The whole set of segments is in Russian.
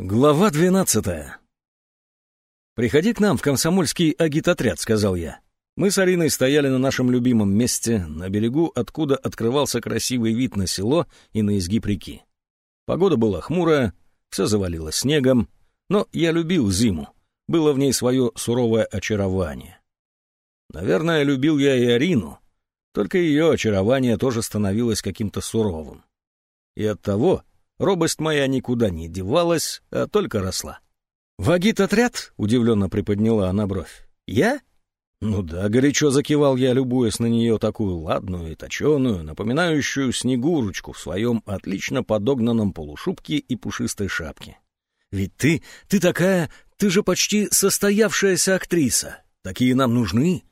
Глава двенадцатая. «Приходи к нам в комсомольский агитотряд», — сказал я. Мы с Ариной стояли на нашем любимом месте, на берегу, откуда открывался красивый вид на село и на изгиб реки. Погода была хмурая, все завалило снегом, но я любил зиму, было в ней свое суровое очарование. Наверное, любил я и Арину, только ее очарование тоже становилось каким-то суровым. И оттого Робость моя никуда не девалась, а только росла. «Вагит-отряд?» — удивленно приподняла она бровь. «Я?» «Ну да», — горячо закивал я, любуясь на нее такую ладную и точеную, напоминающую снегурочку в своем отлично подогнанном полушубке и пушистой шапке. «Ведь ты, ты такая, ты же почти состоявшаяся актриса. Такие нам нужны».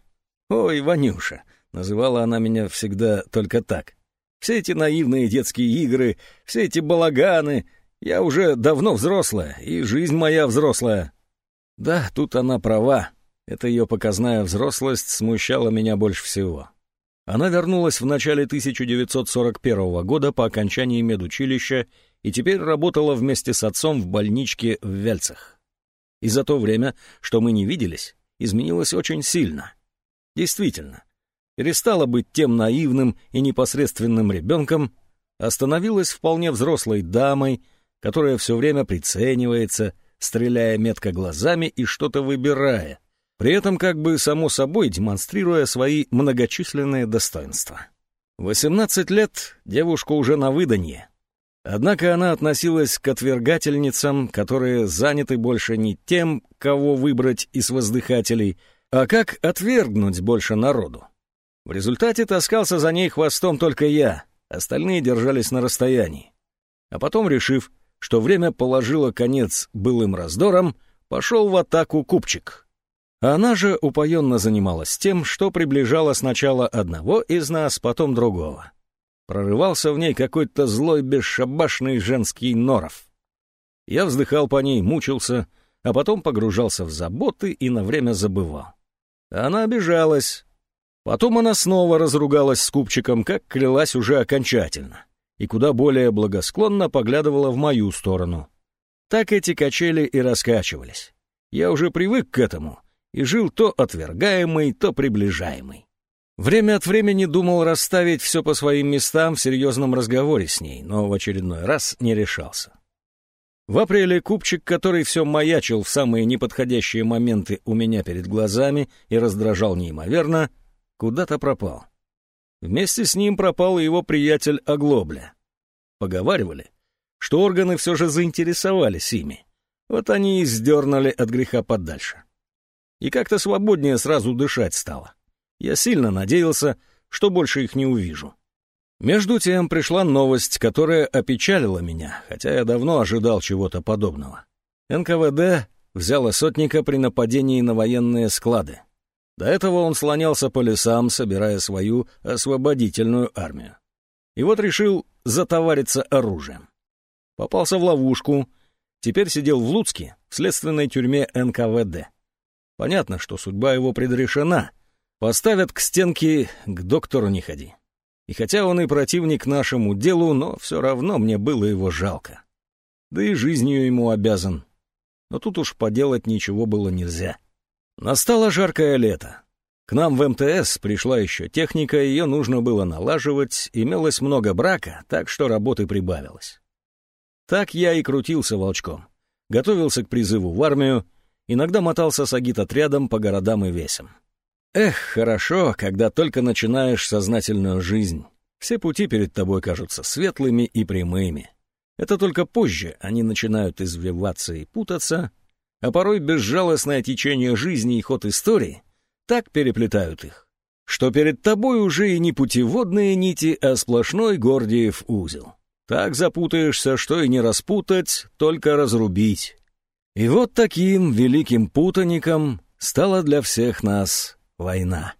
«Ой, Ванюша», — называла она меня всегда только так. Все эти наивные детские игры, все эти балаганы. Я уже давно взрослая, и жизнь моя взрослая. Да, тут она права. Эта ее показная взрослость смущала меня больше всего. Она вернулась в начале 1941 года по окончании медучилища и теперь работала вместе с отцом в больничке в Вельцах. И за то время, что мы не виделись, изменилась очень сильно. Действительно, перестала быть тем наивным и непосредственным ребенком, а становилась вполне взрослой дамой, которая все время приценивается, стреляя метко глазами и что-то выбирая, при этом как бы само собой демонстрируя свои многочисленные достоинства. 18 лет девушка уже на выданье. Однако она относилась к отвергательницам, которые заняты больше не тем, кого выбрать из воздыхателей, а как отвергнуть больше народу. В результате таскался за ней хвостом только я, остальные держались на расстоянии. А потом, решив, что время положило конец былым раздорам, пошел в атаку купчик. Она же упоенно занималась тем, что приближала сначала одного из нас, потом другого. Прорывался в ней какой-то злой бесшабашный женский норов. Я вздыхал по ней, мучился, а потом погружался в заботы и на время забывал. Она обижалась, Потом она снова разругалась с купчиком, как клялась уже окончательно, и куда более благосклонно поглядывала в мою сторону. Так эти качели и раскачивались. Я уже привык к этому и жил то отвергаемый, то приближаемый. Время от времени думал расставить все по своим местам в серьезном разговоре с ней, но в очередной раз не решался. В апреле купчик, который все маячил в самые неподходящие моменты у меня перед глазами и раздражал неимоверно, — куда-то пропал. Вместе с ним пропал и его приятель Оглобля. Поговаривали, что органы все же заинтересовались ими. Вот они и сдернули от греха подальше. И как-то свободнее сразу дышать стало. Я сильно надеялся, что больше их не увижу. Между тем пришла новость, которая опечалила меня, хотя я давно ожидал чего-то подобного. НКВД взяла сотника при нападении на военные склады. До этого он слонялся по лесам, собирая свою освободительную армию. И вот решил затовариться оружием. Попался в ловушку, теперь сидел в Луцке, в следственной тюрьме НКВД. Понятно, что судьба его предрешена. Поставят к стенке «к доктору не ходи». И хотя он и противник нашему делу, но все равно мне было его жалко. Да и жизнью ему обязан. Но тут уж поделать ничего было нельзя. Настало жаркое лето. К нам в МТС пришла еще техника, ее нужно было налаживать, имелось много брака, так что работы прибавилось. Так я и крутился волчком. Готовился к призыву в армию, иногда мотался с агит-отрядом по городам и весям. Эх, хорошо, когда только начинаешь сознательную жизнь. Все пути перед тобой кажутся светлыми и прямыми. Это только позже они начинают извиваться и путаться — а порой безжалостное течение жизни и ход истории так переплетают их, что перед тобой уже и не путеводные нити, а сплошной Гордиев узел. Так запутаешься, что и не распутать, только разрубить. И вот таким великим путаником стала для всех нас война.